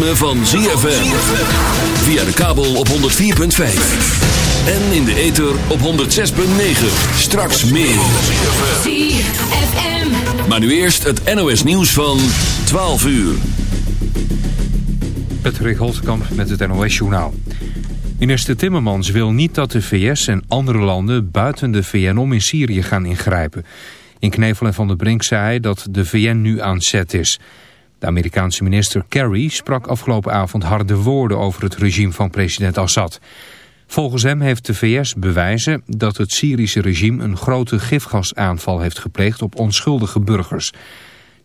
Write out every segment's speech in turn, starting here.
ritme van ZFM. Via de kabel op 104.5. En in de ether op 106.9. Straks meer. ZFM. Maar nu eerst het NOS nieuws van 12 uur. Patrick Holtkamp met het NOS-journaal. Minister Timmermans wil niet dat de VS en andere landen buiten de VN om in Syrië gaan ingrijpen. In Knevel en Van der Brink zei hij dat de VN nu aan zet is. De Amerikaanse minister Kerry sprak afgelopen avond harde woorden over het regime van president Assad. Volgens hem heeft de VS bewijzen dat het Syrische regime een grote gifgasaanval heeft gepleegd op onschuldige burgers.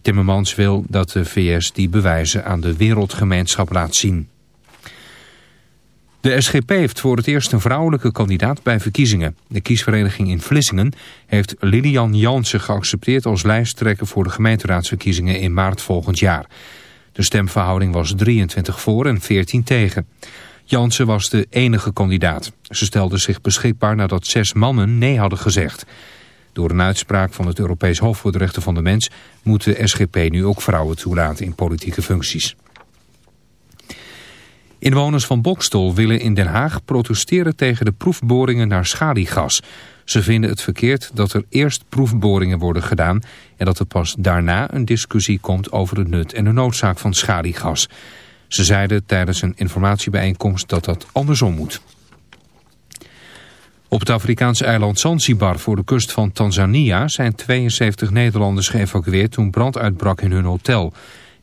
Timmermans wil dat de VS die bewijzen aan de wereldgemeenschap laat zien. De SGP heeft voor het eerst een vrouwelijke kandidaat bij verkiezingen. De kiesvereniging in Vlissingen heeft Lilian Jansen geaccepteerd als lijsttrekker voor de gemeenteraadsverkiezingen in maart volgend jaar. De stemverhouding was 23 voor en 14 tegen. Jansen was de enige kandidaat. Ze stelde zich beschikbaar nadat zes mannen nee hadden gezegd. Door een uitspraak van het Europees Hof voor de Rechten van de Mens... moet de SGP nu ook vrouwen toelaten in politieke functies. Inwoners van Bokstol willen in Den Haag protesteren tegen de proefboringen naar schaliegas. Ze vinden het verkeerd dat er eerst proefboringen worden gedaan... en dat er pas daarna een discussie komt over het nut en de noodzaak van schaliegas. Ze zeiden tijdens een informatiebijeenkomst dat dat andersom moet. Op het Afrikaanse eiland Zanzibar voor de kust van Tanzania zijn 72 Nederlanders geëvacueerd toen brand uitbrak in hun hotel.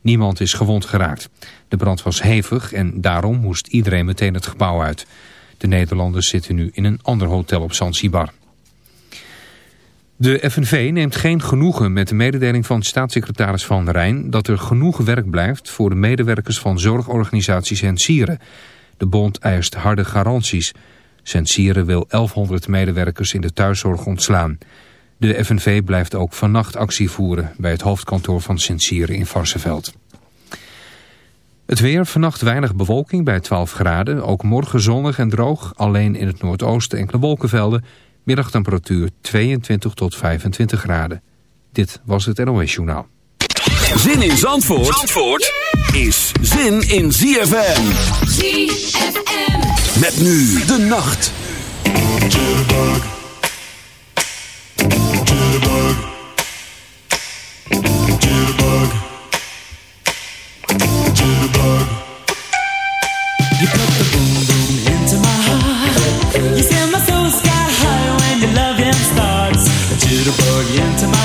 Niemand is gewond geraakt. De brand was hevig en daarom moest iedereen meteen het gebouw uit. De Nederlanders zitten nu in een ander hotel op Zanzibar. De FNV neemt geen genoegen met de mededeling van staatssecretaris Van Rijn... dat er genoeg werk blijft voor de medewerkers van zorgorganisaties en sieren. De bond eist harde garanties... Sensieren wil 1100 medewerkers in de thuiszorg ontslaan. De FNV blijft ook vannacht actie voeren bij het hoofdkantoor van Sensieren in Varsenveld. Het weer, vannacht weinig bewolking bij 12 graden. Ook morgen zonnig en droog, alleen in het noordoosten enkele wolkenvelden. Middagtemperatuur 22 tot 25 graden. Dit was het NOS Journaal. Zin in Zandvoort, Zandvoort is zin in ZFM. ZFM. Met nu de nacht. You put the boom boom into my heart. You send my soul sky high when your loving starts. Jitterbug into my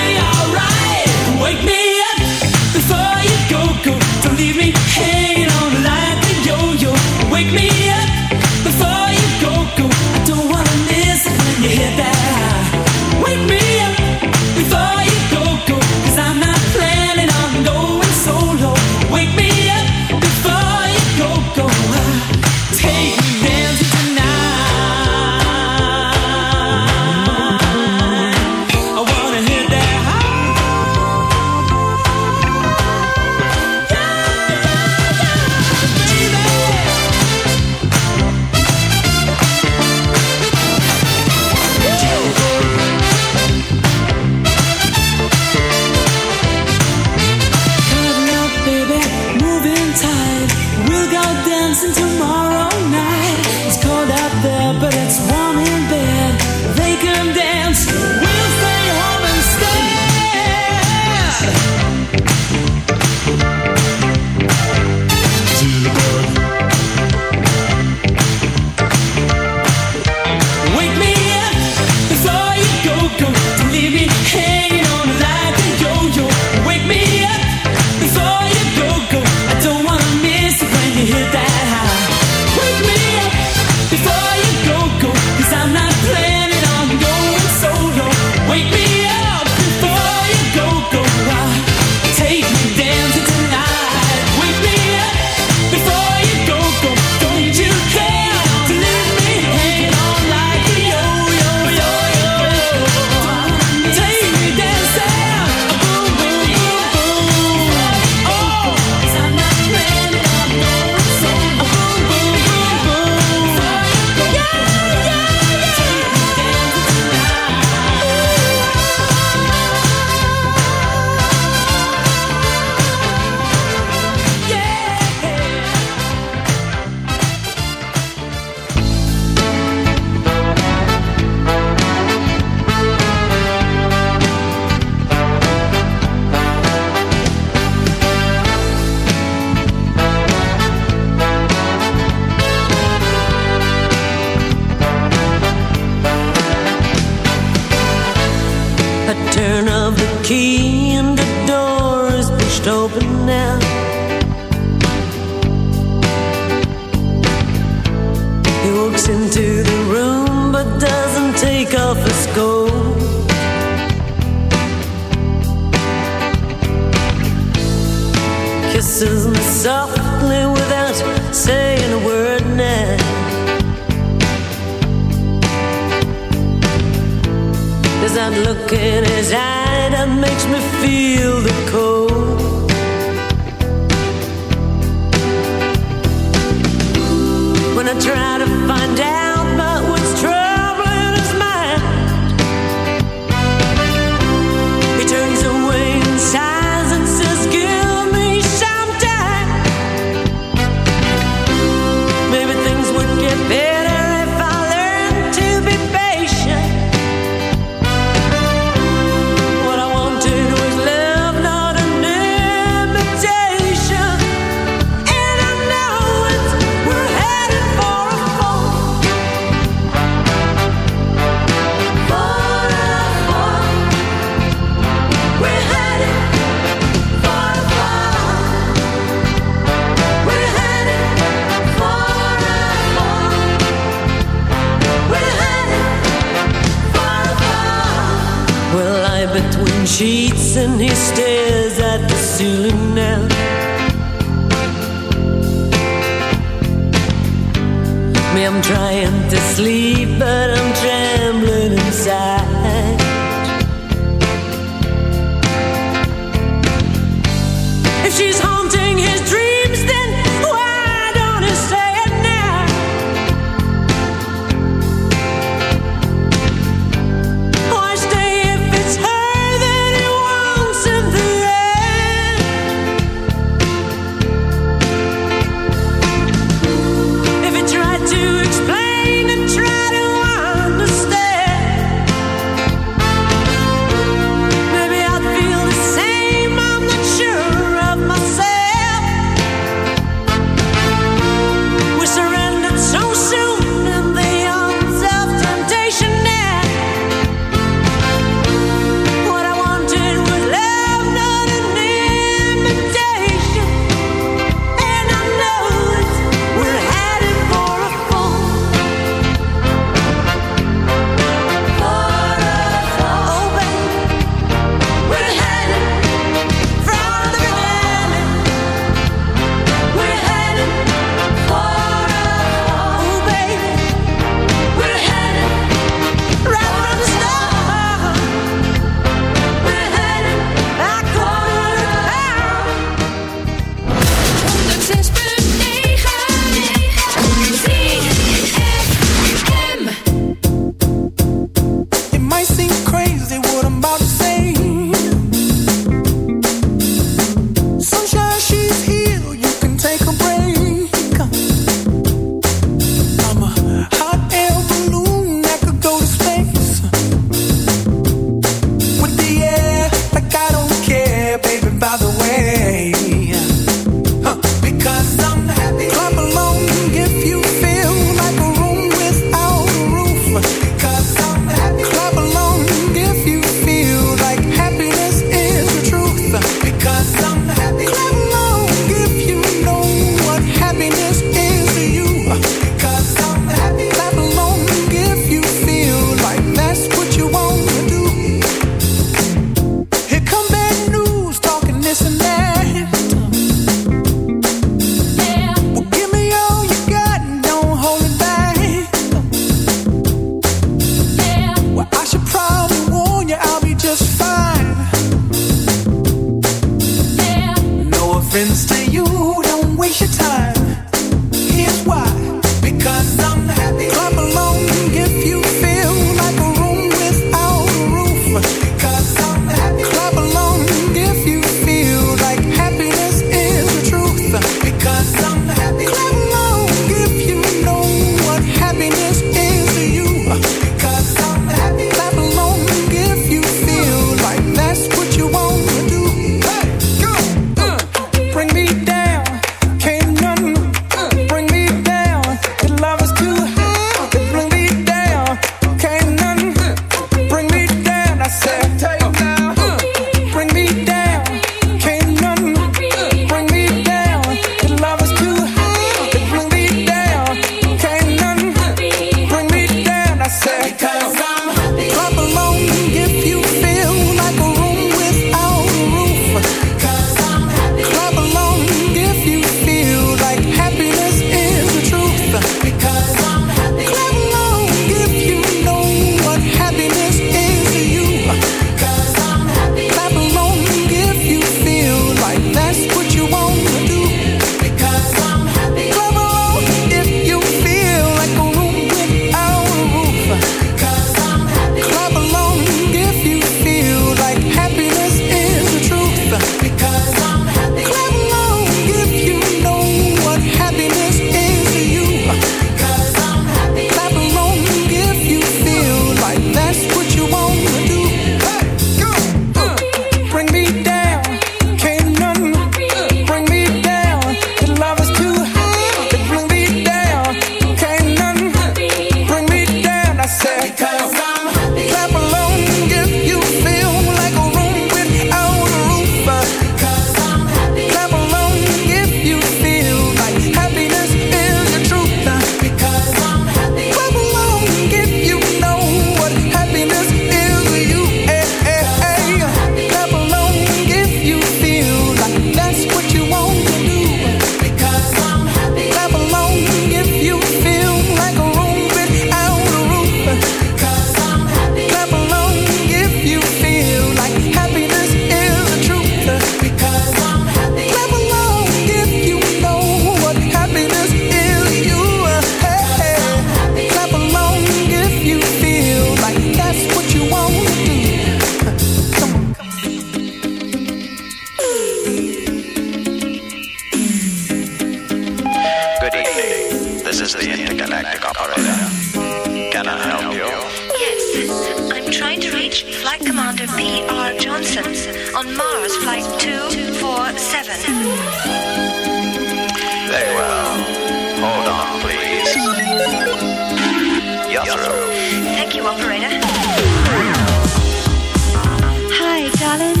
darling.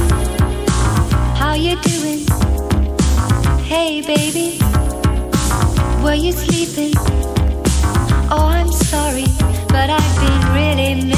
How you doing? Hey, baby. Were you sleeping? Oh, I'm sorry, but I've been really missing.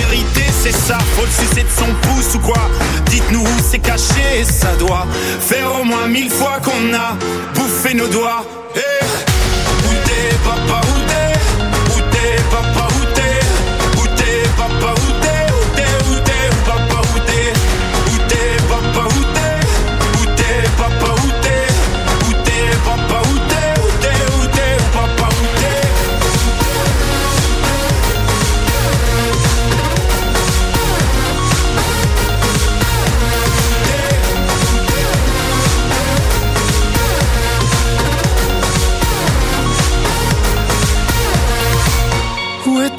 c'est ça Faut le sucer de son pouce ou quoi. Dites-nous où c'est caché, ça doit Faire au moins mille fois qu'on a bouffé nos doigts. Eh, Où t'es, papa, où t'es papa,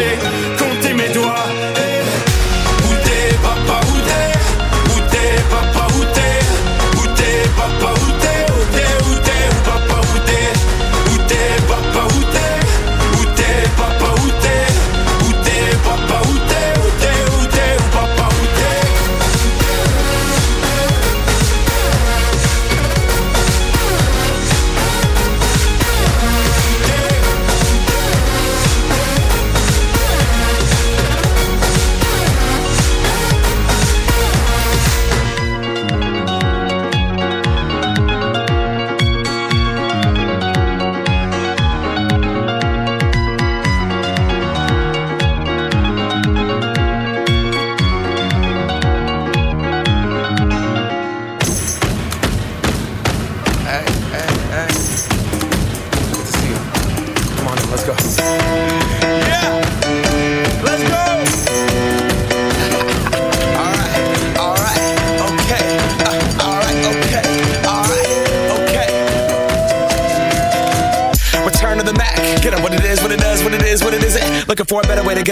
fois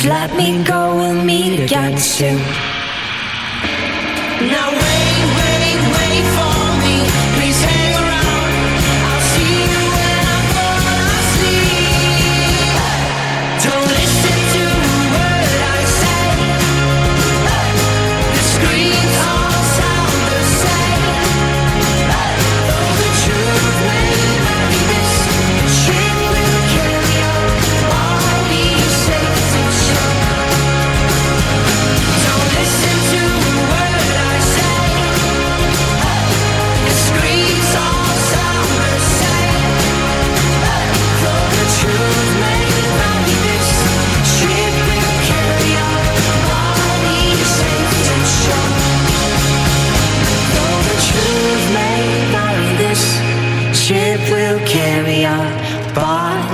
Just let me go, and meet again soon. Now wait, wait, wait for me. Please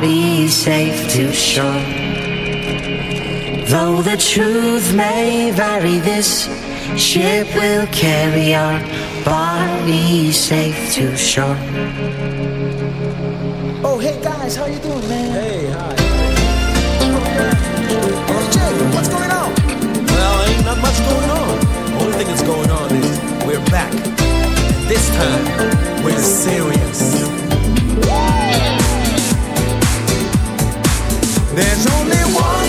be safe to shore. Though the truth may vary, this ship will carry our body safe to shore. Oh, hey guys, how you doing, man? Hey, hi. Oh, what's going on? Well, ain't not much going on. Only thing that's going on is we're back. And this time, we're serious. There's only one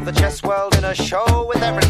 of the chess world in a show with everything